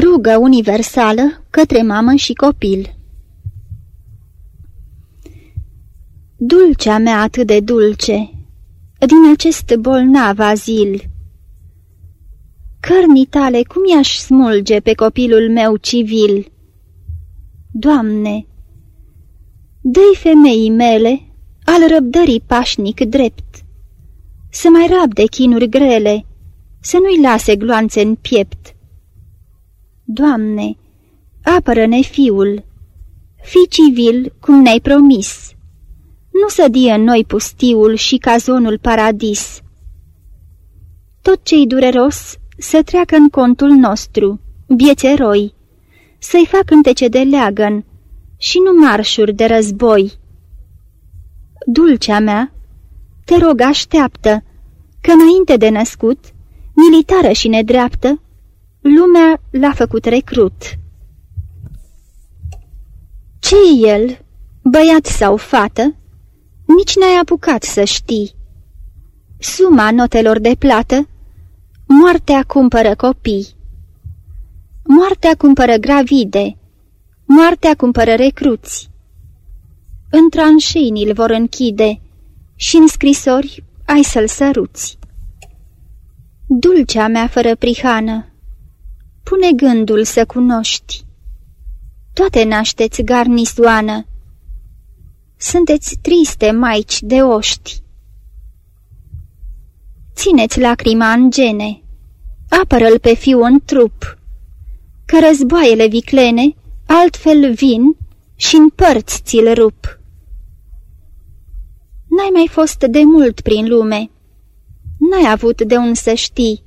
Rugă universală către mamă și copil Dulcea mea atât de dulce, din acest bolnav azil, Cărnii tale cum i-aș smulge pe copilul meu civil? Doamne, dă-i femeii mele al răbdării pașnic drept, să mai rabde chinuri grele, să nu-i lase gloanțe în piept. Doamne, apără-ne fiul, fi civil cum ne-ai promis, nu să die în noi pustiul și cazonul paradis. Tot ce-i dureros să treacă în contul nostru, bieți eroi, să-i fac cântece de leagăn și nu marșuri de război. Dulcea mea, te rog așteaptă, că înainte de născut, militară și nedreaptă, lumea l-a făcut recrut. ce el, băiat sau fată? Nici n-ai apucat să știi. Suma notelor de plată, moartea cumpără copii. Moartea cumpără gravide, moartea cumpără recruți. În tranșini îl vor închide și în scrisori ai să-l săruți. Dulcea mea fără prihană, pune gândul să cunoști. Toate nașteți garnisoană, sunteți triste maici de oști. Țineți lacrima în gene, apără-l pe fiu în trup, că războaiele viclene altfel vin și în părți ți-l rup. N-ai mai fost de mult prin lume, n-ai avut de un să știi.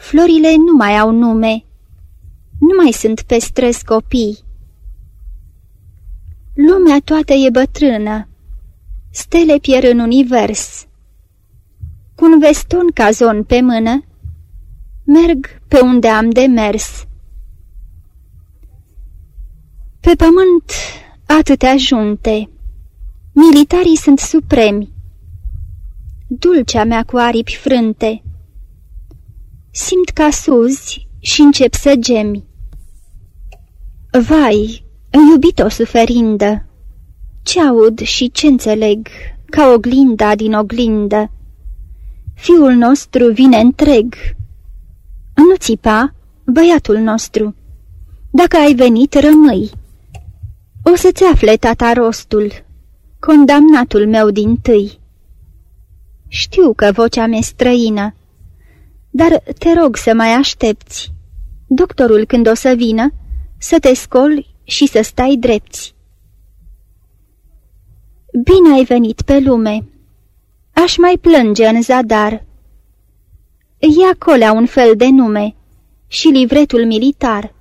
Florile nu mai au nume, nu mai sunt pe străzi copii. Lumea toată e bătrână, stele pierd în univers. Cu un veston cazon pe mână, merg pe unde am de mers. Pe pământ atâtea junte, militarii sunt supremi. Dulcea mea cu aripi frânte, simt ca suzi și încep să gemi. Vai, iubit-o suferindă, ce aud și ce înțeleg, ca oglinda din oglindă. Fiul nostru vine întreg. Nu țipa, băiatul nostru. Dacă ai venit, rămâi. O să-ți afle tata rostul, condamnatul meu din tâi. Știu că vocea mea străină, dar te rog să mai aștepți. Doctorul când o să vină, să te scoli și să stai drepți. Bine ai venit pe lume. Aș mai plânge în zadar. Ia colea un fel de nume și livretul militar.